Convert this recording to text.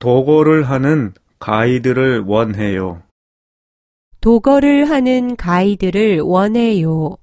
도거를 하는 가이드를 원해요. 도거를 하는 가이드를 원해요.